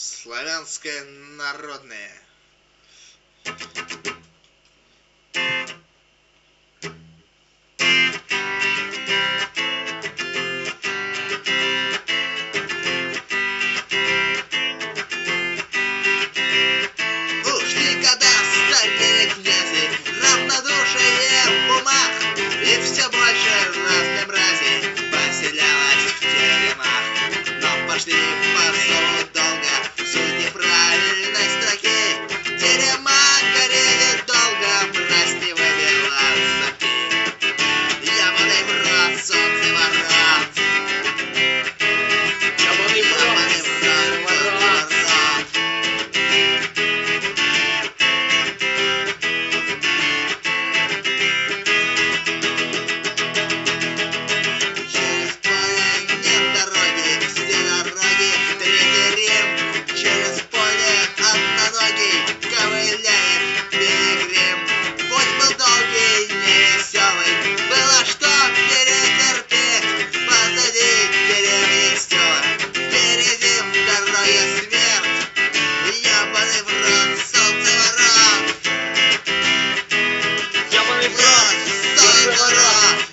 Славянское народное. Ушли года старели Ябаный в рот, солнце